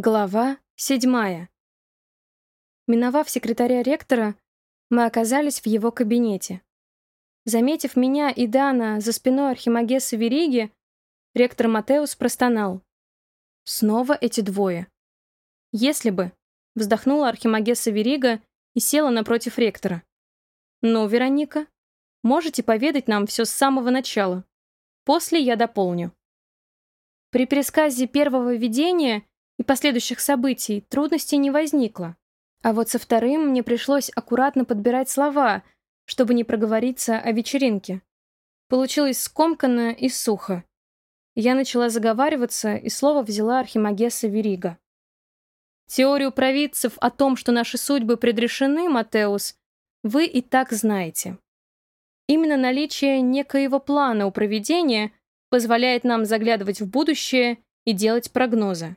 Глава седьмая. Миновав секретаря ректора, мы оказались в его кабинете. Заметив меня и Дана за спиной Архимагеса Вериги, ректор Матеус простонал. Снова эти двое. Если бы, вздохнула Архимагеса Верига и села напротив ректора. Ну, Вероника, можете поведать нам все с самого начала. После я дополню. При пересказе первого видения и последующих событий трудностей не возникло. А вот со вторым мне пришлось аккуратно подбирать слова, чтобы не проговориться о вечеринке. Получилось скомканно и сухо. Я начала заговариваться, и слово взяла Архимагесса Верига. Теорию провидцев о том, что наши судьбы предрешены, Матеус, вы и так знаете. Именно наличие некоего плана у проведения позволяет нам заглядывать в будущее и делать прогнозы.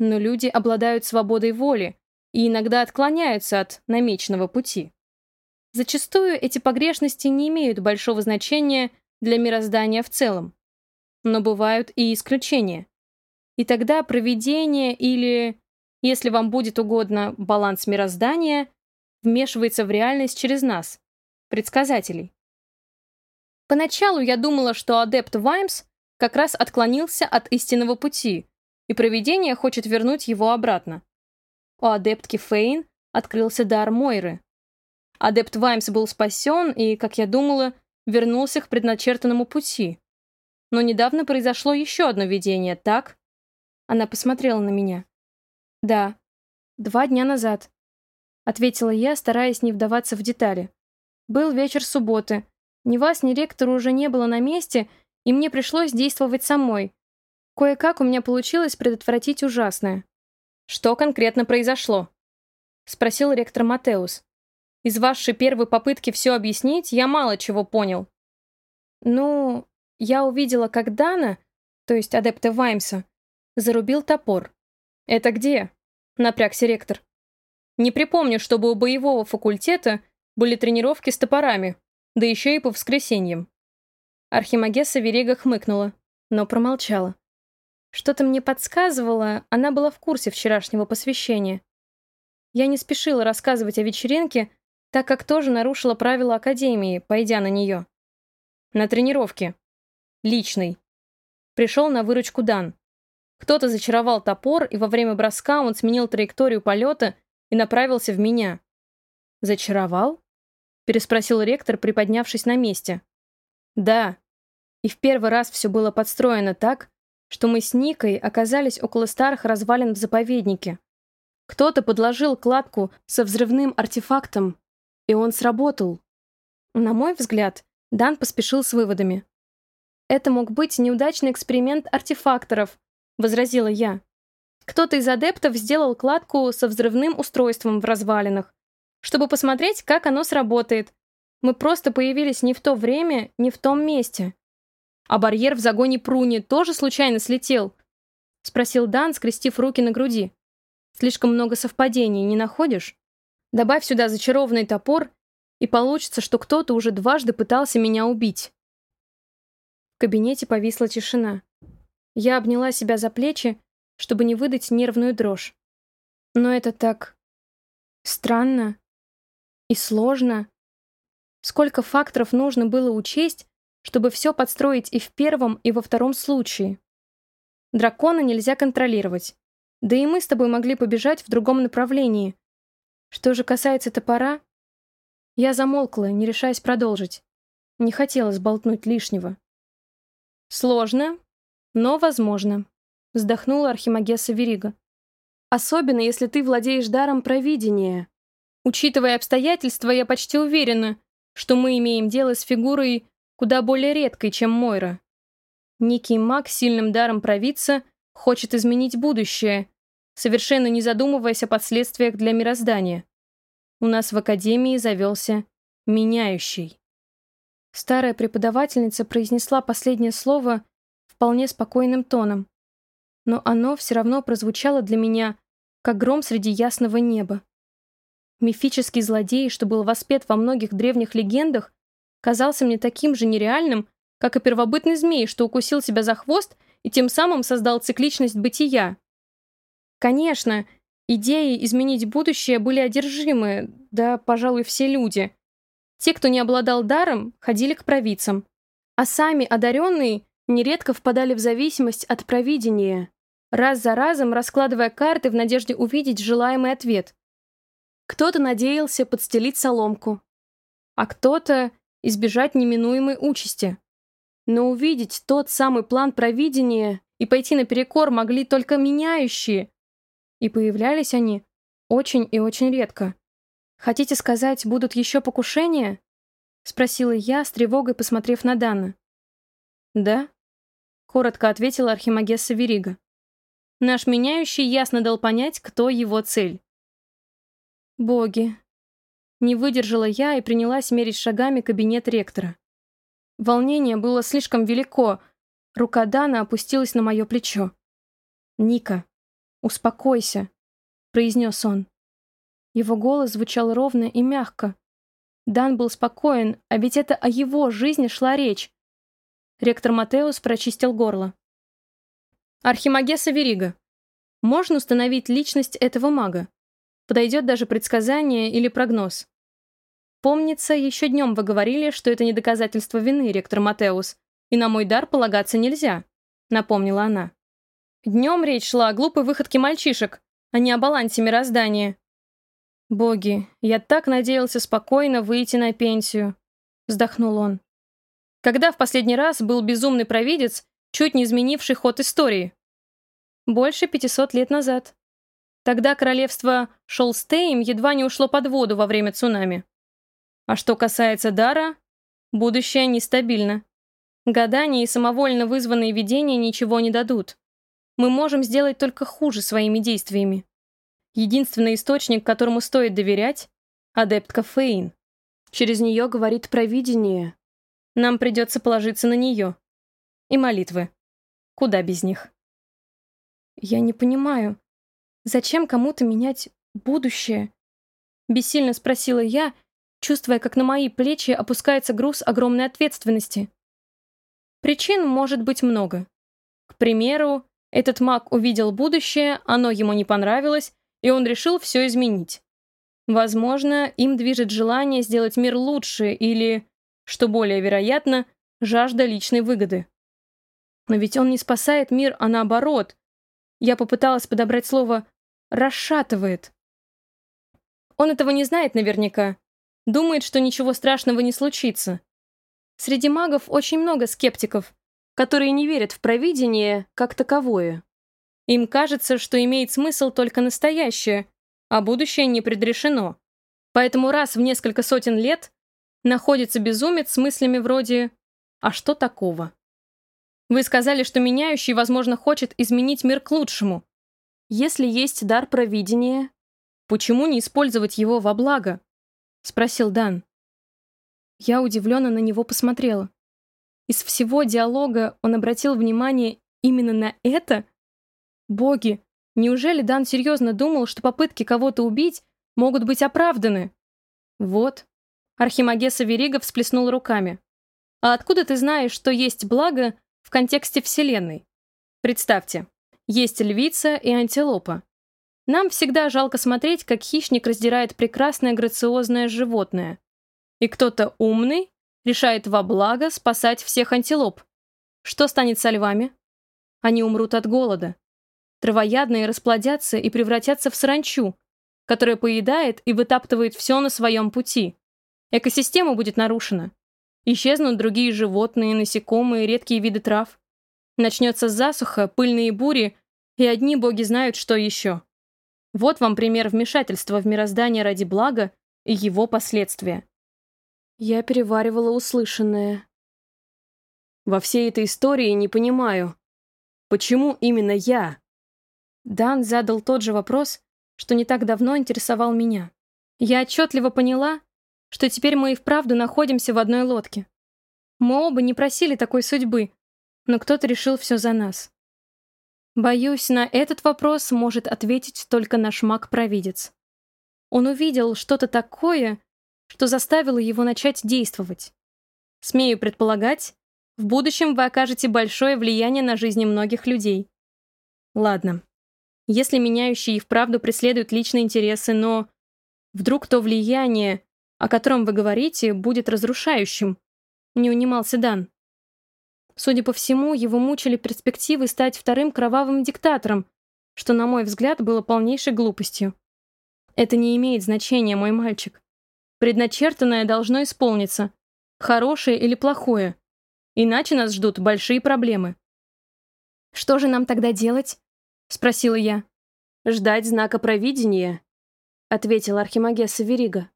Но люди обладают свободой воли и иногда отклоняются от намеченного пути. Зачастую эти погрешности не имеют большого значения для мироздания в целом. Но бывают и исключения. И тогда проведение или, если вам будет угодно, баланс мироздания вмешивается в реальность через нас, предсказателей. Поначалу я думала, что адепт Ваймс как раз отклонился от истинного пути, и провидение хочет вернуть его обратно. У адептки Фейн открылся дар Мойры. Адепт Ваймс был спасен и, как я думала, вернулся к предначертанному пути. Но недавно произошло еще одно видение, так? Она посмотрела на меня. «Да, два дня назад», — ответила я, стараясь не вдаваться в детали. «Был вечер субботы. Ни вас, ни ректора уже не было на месте, и мне пришлось действовать самой. Кое-как у меня получилось предотвратить ужасное. «Что конкретно произошло?» — спросил ректор Матеус. «Из вашей первой попытки все объяснить я мало чего понял». «Ну, я увидела, как Дана, то есть адепта Ваймса, зарубил топор». «Это где?» — напрягся ректор. «Не припомню, чтобы у боевого факультета были тренировки с топорами, да еще и по воскресеньям». Архимагесса Верега хмыкнула, но промолчала. Что-то мне подсказывало, она была в курсе вчерашнего посвящения. Я не спешила рассказывать о вечеринке, так как тоже нарушила правила Академии, пойдя на нее. На тренировке. Личный. Пришел на выручку Дан. Кто-то зачаровал топор, и во время броска он сменил траекторию полета и направился в меня. «Зачаровал?» — переспросил ректор, приподнявшись на месте. «Да. И в первый раз все было подстроено так, что мы с Никой оказались около старых развалин в заповеднике. Кто-то подложил кладку со взрывным артефактом, и он сработал. На мой взгляд, Дан поспешил с выводами. «Это мог быть неудачный эксперимент артефакторов», — возразила я. «Кто-то из адептов сделал кладку со взрывным устройством в развалинах, чтобы посмотреть, как оно сработает. Мы просто появились не в то время, не в том месте. А барьер в загоне Пруни тоже случайно слетел?» — спросил Дан, скрестив руки на груди. «Слишком много совпадений, не находишь? Добавь сюда зачарованный топор, и получится, что кто-то уже дважды пытался меня убить». В кабинете повисла тишина. Я обняла себя за плечи, чтобы не выдать нервную дрожь. Но это так... странно и сложно. Сколько факторов нужно было учесть, чтобы все подстроить и в первом, и во втором случае. Дракона нельзя контролировать. Да и мы с тобой могли побежать в другом направлении. Что же касается топора... Я замолкла, не решаясь продолжить. Не хотела сболтнуть лишнего. «Сложно, но возможно», — вздохнула Архимагесса Верига. «Особенно, если ты владеешь даром провидения. Учитывая обстоятельства, я почти уверена, что мы имеем дело с фигурой куда более редкой, чем Мойра. Некий маг сильным даром провидца хочет изменить будущее, совершенно не задумываясь о последствиях для мироздания. У нас в Академии завелся «меняющий». Старая преподавательница произнесла последнее слово вполне спокойным тоном, но оно все равно прозвучало для меня, как гром среди ясного неба. Мифический злодей, что был воспет во многих древних легендах, казался мне таким же нереальным, как и первобытный змей, что укусил себя за хвост и тем самым создал цикличность бытия. Конечно, идеи изменить будущее были одержимы, да, пожалуй, все люди. Те, кто не обладал даром, ходили к провидцам. А сами одаренные нередко впадали в зависимость от провидения, раз за разом раскладывая карты в надежде увидеть желаемый ответ. Кто-то надеялся подстелить соломку, а кто-то избежать неминуемой участи. Но увидеть тот самый план провидения и пойти наперекор могли только меняющие. И появлялись они очень и очень редко. «Хотите сказать, будут еще покушения?» — спросила я, с тревогой посмотрев на Дана. «Да», — коротко ответила Архимагесса Верига. Наш меняющий ясно дал понять, кто его цель. «Боги!» Не выдержала я и принялась мерить шагами кабинет ректора. Волнение было слишком велико. Рука Дана опустилась на мое плечо. «Ника, успокойся», — произнес он. Его голос звучал ровно и мягко. Дан был спокоен, а ведь это о его жизни шла речь. Ректор Матеус прочистил горло. Архимагеса Верига. Можно установить личность этого мага. Подойдет даже предсказание или прогноз. Помнится, еще днем вы говорили, что это не доказательство вины, ректор Матеус, и на мой дар полагаться нельзя, напомнила она. Днем речь шла о глупой выходке мальчишек, а не о балансе мироздания. «Боги, я так надеялся спокойно выйти на пенсию», — вздохнул он. «Когда в последний раз был безумный провидец, чуть не изменивший ход истории?» «Больше пятисот лет назад. Тогда королевство Шолстейм едва не ушло под воду во время цунами. А что касается дара, будущее нестабильно. Гадания и самовольно вызванные видения ничего не дадут. Мы можем сделать только хуже своими действиями. Единственный источник, которому стоит доверять — адептка Фейн. Через нее говорит провидение. Нам придется положиться на нее. И молитвы. Куда без них? Я не понимаю, зачем кому-то менять будущее? Бессильно спросила я, чувствуя, как на мои плечи опускается груз огромной ответственности. Причин может быть много. К примеру, этот маг увидел будущее, оно ему не понравилось, и он решил все изменить. Возможно, им движет желание сделать мир лучше или, что более вероятно, жажда личной выгоды. Но ведь он не спасает мир, а наоборот. Я попыталась подобрать слово «расшатывает». Он этого не знает наверняка. Думает, что ничего страшного не случится. Среди магов очень много скептиков, которые не верят в провидение как таковое. Им кажется, что имеет смысл только настоящее, а будущее не предрешено. Поэтому раз в несколько сотен лет находится безумец с мыслями вроде «А что такого?». Вы сказали, что меняющий, возможно, хочет изменить мир к лучшему. Если есть дар провидения, почему не использовать его во благо? Спросил Дан. Я удивленно на него посмотрела. Из всего диалога он обратил внимание именно на это? Боги, неужели Дан серьезно думал, что попытки кого-то убить могут быть оправданы? Вот. Архимагеса Верига всплеснул руками. А откуда ты знаешь, что есть благо в контексте Вселенной? Представьте, есть львица и антилопа. Нам всегда жалко смотреть, как хищник раздирает прекрасное грациозное животное. И кто-то умный решает во благо спасать всех антилоп. Что станет со львами? Они умрут от голода. Травоядные расплодятся и превратятся в саранчу, которая поедает и вытаптывает все на своем пути. Экосистема будет нарушена. Исчезнут другие животные, насекомые, редкие виды трав. Начнется засуха, пыльные бури, и одни боги знают, что еще. Вот вам пример вмешательства в мироздание ради блага и его последствия. Я переваривала услышанное. Во всей этой истории не понимаю, почему именно я Дан задал тот же вопрос, что не так давно интересовал меня. Я отчетливо поняла, что теперь мы и вправду находимся в одной лодке. Мы оба не просили такой судьбы, но кто-то решил все за нас. Боюсь, на этот вопрос может ответить только наш маг-провидец. Он увидел что-то такое, что заставило его начать действовать. Смею предполагать, в будущем вы окажете большое влияние на жизни многих людей. Ладно, Если меняющий и вправду преследует личные интересы, но... Вдруг то влияние, о котором вы говорите, будет разрушающим? Не унимался Дан. Судя по всему, его мучили перспективы стать вторым кровавым диктатором, что, на мой взгляд, было полнейшей глупостью. Это не имеет значения, мой мальчик. Предначертанное должно исполниться, хорошее или плохое. Иначе нас ждут большие проблемы. «Что же нам тогда делать?» — спросила я. «Ждать знака провидения», — ответил Архимагесса Верига.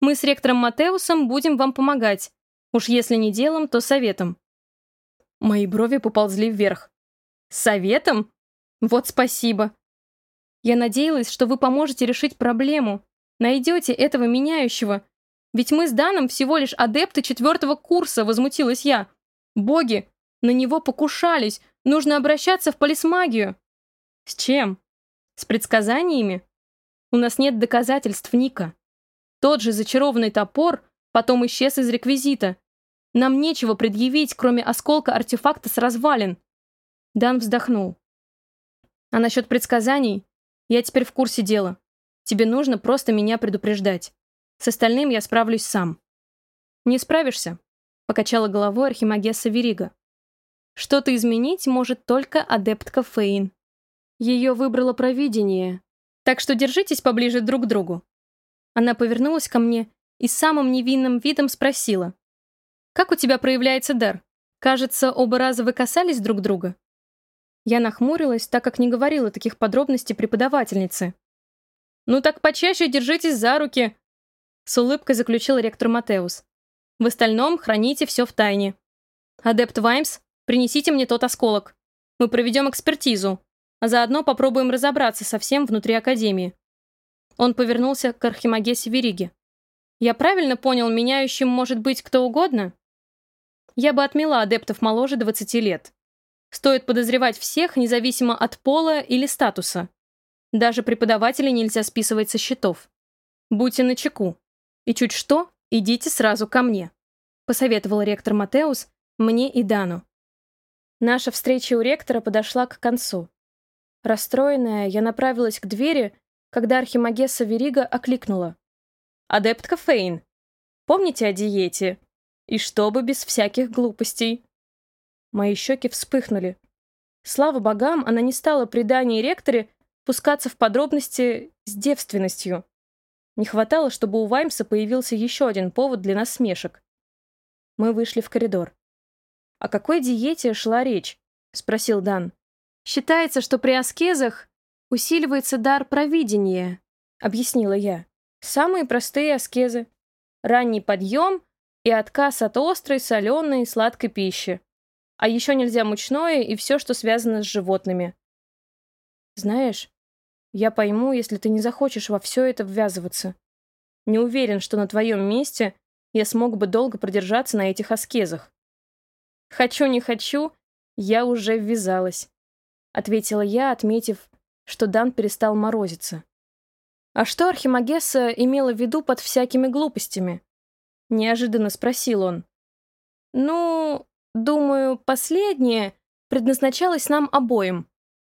«Мы с ректором Матеусом будем вам помогать. Уж если не делом, то советом». Мои брови поползли вверх. «Советом? Вот спасибо. Я надеялась, что вы поможете решить проблему, найдете этого меняющего. Ведь мы с Даном всего лишь адепты четвертого курса, возмутилась я. Боги, на него покушались, нужно обращаться в полисмагию. С чем? С предсказаниями? У нас нет доказательств, Ника. Тот же зачарованный топор потом исчез из реквизита. Нам нечего предъявить, кроме осколка артефакта с развалин. Дан вздохнул. А насчет предсказаний? Я теперь в курсе дела. Тебе нужно просто меня предупреждать. С остальным я справлюсь сам. Не справишься, покачала головой Архимагесса Верига. Что-то изменить может только адептка Фейн. Ее выбрало провидение. Так что держитесь поближе друг к другу. Она повернулась ко мне и самым невинным видом спросила. «Как у тебя проявляется дар? Кажется, оба раза вы касались друг друга?» Я нахмурилась, так как не говорила таких подробностей преподавательнице. «Ну так почаще держитесь за руки», — с улыбкой заключил ректор Матеус. «В остальном храните все в тайне. Адепт Ваймс, принесите мне тот осколок. Мы проведем экспертизу, а заодно попробуем разобраться со всем внутри Академии». Он повернулся к Архимагесе Вериге. «Я правильно понял, меняющим может быть кто угодно?» Я бы отмела адептов моложе 20 лет. Стоит подозревать всех, независимо от пола или статуса. Даже преподавателей нельзя списывать со счетов. Будьте начеку. И чуть что, идите сразу ко мне. Посоветовал ректор Матеус мне и Дану. Наша встреча у ректора подошла к концу. Расстроенная, я направилась к двери, когда Архимагесса Верига окликнула. «Адептка Фейн, помните о диете? И чтобы без всяких глупостей». Мои щеки вспыхнули. Слава богам, она не стала при Дане ректоре пускаться в подробности с девственностью. Не хватало, чтобы у Ваймса появился еще один повод для насмешек. Мы вышли в коридор. «О какой диете шла речь?» — спросил Дан. «Считается, что при аскезах усиливается дар провидения», — объяснила я. «Самые простые аскезы. Ранний подъем и отказ от острой, соленой и сладкой пищи. А еще нельзя мучное и все, что связано с животными. Знаешь, я пойму, если ты не захочешь во все это ввязываться. Не уверен, что на твоем месте я смог бы долго продержаться на этих аскезах. Хочу, не хочу, я уже ввязалась. Ответила я, отметив, что Дан перестал морозиться. А что Архимагесса имела в виду под всякими глупостями? Неожиданно спросил он. Ну, Думаю, последнее предназначалось нам обоим.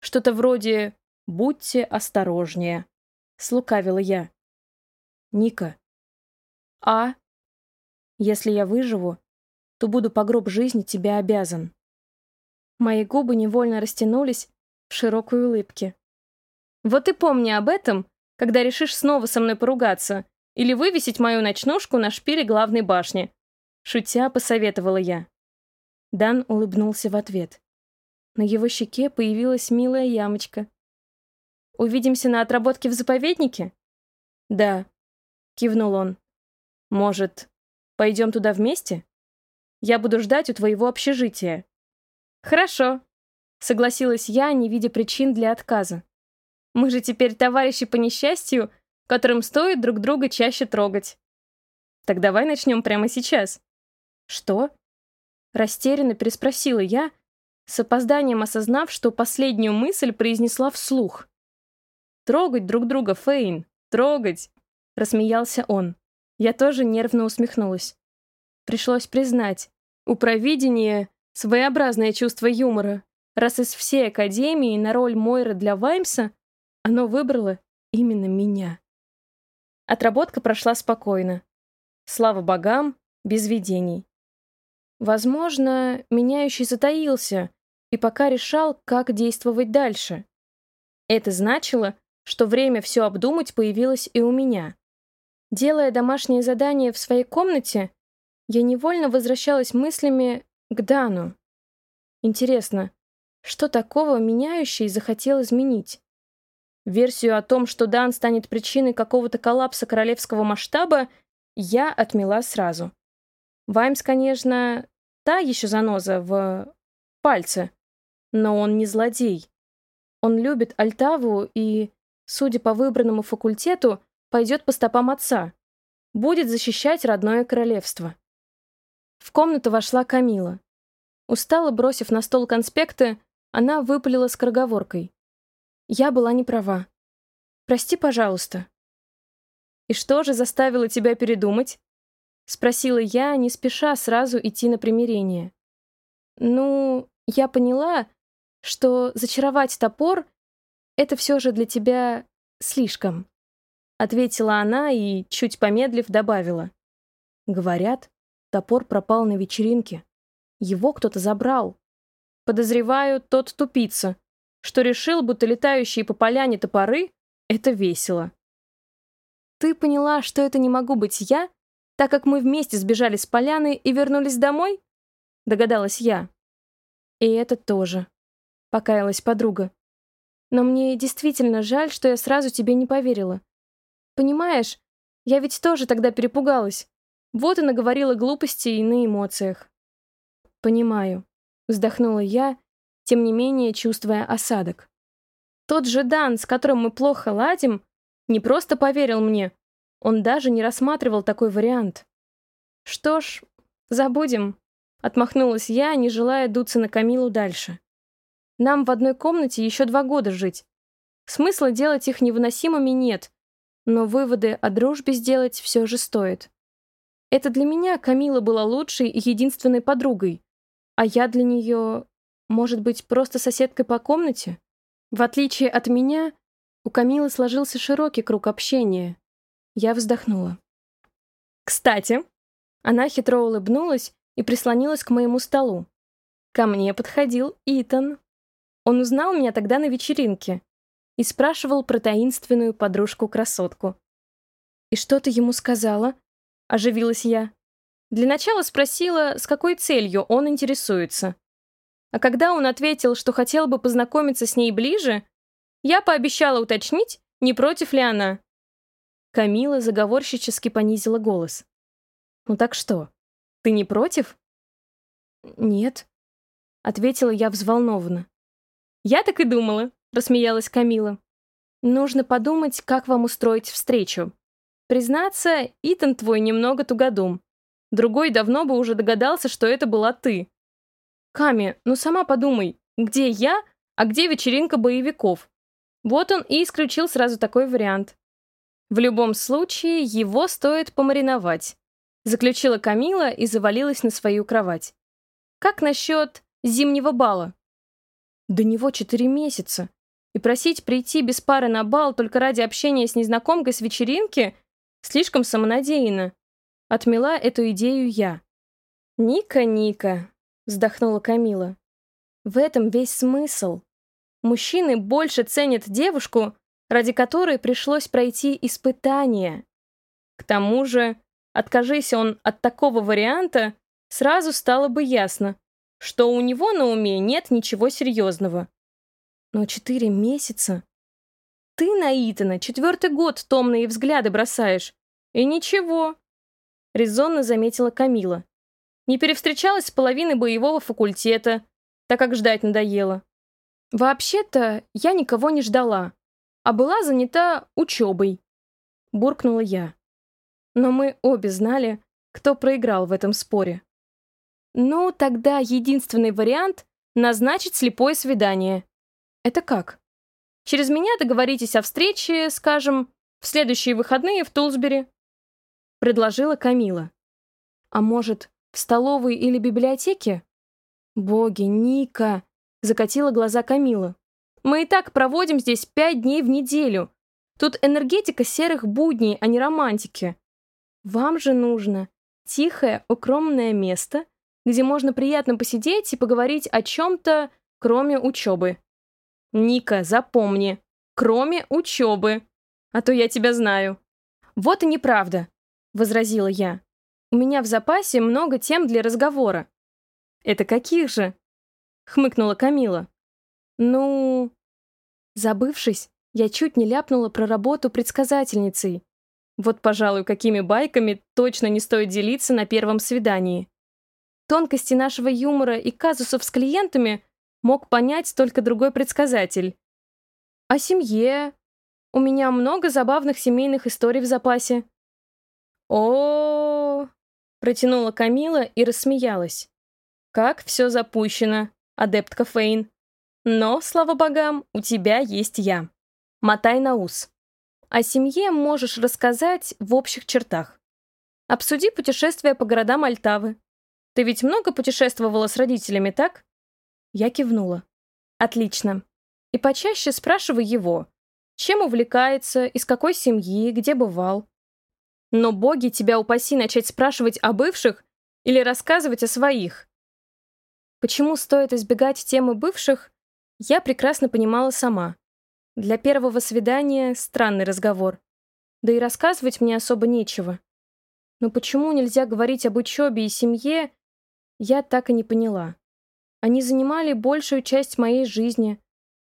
Что-то вроде «будьте осторожнее», — слукавила я. Ника. А? Если я выживу, то буду по гроб жизни тебе обязан. Мои губы невольно растянулись в широкой улыбке. Вот и помни об этом, когда решишь снова со мной поругаться или вывесить мою ночнушку на шпиле главной башни. Шутя посоветовала я. Дан улыбнулся в ответ. На его щеке появилась милая ямочка. «Увидимся на отработке в заповеднике?» «Да», — кивнул он. «Может, пойдем туда вместе? Я буду ждать у твоего общежития». «Хорошо», — согласилась я, не видя причин для отказа. «Мы же теперь товарищи по несчастью, которым стоит друг друга чаще трогать». «Так давай начнем прямо сейчас». «Что?» Растерянно переспросила я, с опозданием осознав, что последнюю мысль произнесла вслух. «Трогать друг друга, Фейн, трогать!» — рассмеялся он. Я тоже нервно усмехнулась. Пришлось признать, у провидения своеобразное чувство юмора, раз из всей Академии на роль Мойры для Ваймса оно выбрало именно меня. Отработка прошла спокойно. Слава богам, без видений. Возможно, меняющий затаился и пока решал, как действовать дальше. Это значило, что время все обдумать появилось и у меня. Делая домашнее задание в своей комнате, я невольно возвращалась мыслями к Дану. Интересно, что такого меняющий захотел изменить? Версию о том, что Дан станет причиной какого-то коллапса королевского масштаба, я отмела сразу. Ваймс, конечно, та еще заноза в пальце, но он не злодей. Он любит Альтаву и, судя по выбранному факультету, пойдет по стопам отца. Будет защищать родное королевство. В комнату вошла Камила. Устало бросив на стол конспекты, она выпалила скороговоркой. Я была не права. Прости, пожалуйста. И что же заставило тебя передумать? Спросила я, не спеша сразу идти на примирение. Ну, я поняла, что зачаровать топор — это все же для тебя слишком. Ответила она и, чуть помедлив, добавила. Говорят, топор пропал на вечеринке. Его кто-то забрал. Подозреваю, тот тупица, что решил, будто летающие по поляне топоры — это весело. Ты поняла, что это не могу быть я, так как мы вместе сбежали с поляны и вернулись домой? Догадалась я. И это тоже. Покаялась подруга. Но мне действительно жаль, что я сразу тебе не поверила. Понимаешь, я ведь тоже тогда перепугалась. Вот и наговорила глупостей на эмоциях. Понимаю. Вздохнула я тем не менее чувствуя осадок. Тот же Дан, с которым мы плохо ладим, не просто поверил мне, он даже не рассматривал такой вариант. Что ж, забудем, отмахнулась я, не желая дуться на Камилу дальше. Нам в одной комнате еще два года жить. Смысла делать их невыносимыми нет, но выводы о дружбе сделать все же стоит. Это для меня Камила была лучшей и единственной подругой, а я для нее может быть, просто соседкой по комнате? В отличие от меня, у Камилы сложился широкий круг общения. Я вздохнула. «Кстати!» Она хитро улыбнулась и прислонилась к моему столу. Ко мне подходил Итан. Он узнал меня тогда на вечеринке и спрашивал про таинственную подружку-красотку. «И что ты ему сказала?» — оживилась я. Для начала спросила, с какой целью он интересуется. А когда он ответил, что хотел бы познакомиться с ней ближе, я пообещала уточнить, не против ли она. Камила заговорщически понизила голос. «Ну так что, ты не против?» «Нет», — ответила я взволнованно. «Я так и думала», — рассмеялась Камила. «Нужно подумать, как вам устроить встречу. Признаться, Итан твой немного тугодум. Другой давно бы уже догадался, что это была ты. Ками, ну сама подумай, где я, а где вечеринка боевиков? Вот он и исключил сразу такой вариант. В любом случае, его стоит помариновать. Заключила Камила и завалилась на свою кровать. Как насчет зимнего бала? До него четыре месяца. И просить прийти без пары на бал только ради общения с незнакомкой с вечеринки слишком самонадеянно. Отмела эту идею я. Ника, Ника, вздохнула Камила. В этом весь смысл. Мужчины больше ценят девушку, ради которой пришлось пройти испытание. К тому же, откажись он от такого варианта, сразу стало бы ясно, что у него на уме нет ничего серьезного. Но четыре месяца... Ты на Итана четвертый год томные взгляды бросаешь. И ничего. Резонно заметила Камила. Не перевстречалась с половиной боевого факультета, так как ждать надоело. Вообще-то я никого не ждала, а была занята учебой. Буркнула я. Но мы обе знали, кто проиграл в этом споре. Ну, тогда единственный вариант — назначить слепое свидание. Это как? Через меня договоритесь о встрече, скажем, в следующие выходные в Тулсбери. Предложила Камила. А может, в столовой или библиотеке? Боги, Ника! Закатила глаза Камила. Мы и так проводим здесь пять дней в неделю. Тут энергетика серых будней, а не романтики. Вам же нужно тихое, укромное место, где можно приятно посидеть и поговорить о чем-то, кроме учебы. Ника, запомни, кроме учебы. А то я тебя знаю. Вот и неправда, возразила я. У меня в запасе много тем для разговора. Это каких же? Хмыкнула Камила. Ну... Забывшись, я чуть не ляпнула про работу предсказательницей. Вот, пожалуй, какими байками точно не стоит делиться на первом свидании. Тонкости нашего юмора и казусов с клиентами мог понять только другой предсказатель. О семье. У меня много забавных семейных историй в запасе. О, -о, -о, -о протянула Камила и рассмеялась. Как все запущено, адептка Фейн. Но, слава богам, у тебя есть я. Мотай на ус. О семье можешь рассказать в общих чертах. Обсуди путешествия по городам Альтавы. Ты ведь много путешествовала с родителями, так? Я кивнула. Отлично. И почаще спрашивай его, чем увлекается, из какой семьи, где бывал. Но боги тебя упаси начать спрашивать о бывших или рассказывать о своих. Почему стоит избегать темы бывших, я прекрасно понимала сама. Для первого свидания странный разговор. Да и рассказывать мне особо нечего. Но почему нельзя говорить об учебе и семье, я так и не поняла. Они занимали большую часть моей жизни.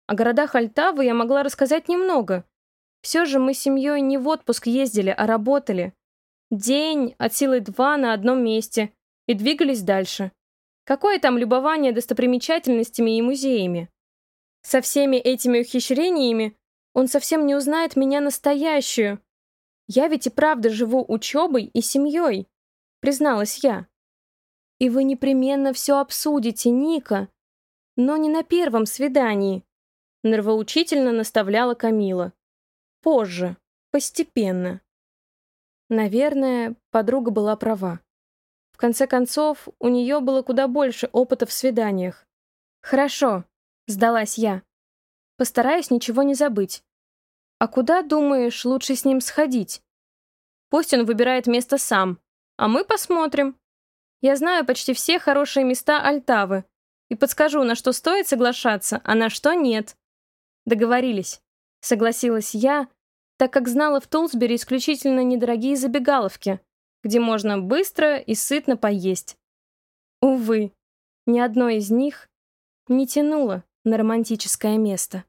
О городах Альтавы я могла рассказать немного. Все же мы с семьей не в отпуск ездили, а работали. День, от силы два на одном месте. И двигались дальше. Какое там любование достопримечательностями и музеями? Со всеми этими ухищрениями он совсем не узнает меня настоящую. Я ведь и правда живу учебой и семьей, призналась я. И вы непременно все обсудите, Ника. Но не на первом свидании. Нервоучительно наставляла Камила. Позже, постепенно. Наверное, подруга была права. В конце концов, у нее было куда больше опыта в свиданиях. Хорошо, Сдалась я. Постараюсь ничего не забыть. А куда, думаешь, лучше с ним сходить? Пусть он выбирает место сам, а мы посмотрим. Я знаю почти все хорошие места Альтавы и подскажу, на что стоит соглашаться, а на что нет. Договорились. Согласилась я, так как знала в Тулсбери исключительно недорогие забегаловки, где можно быстро и сытно поесть. Увы, ни одно из них не тянуло на романтическое место.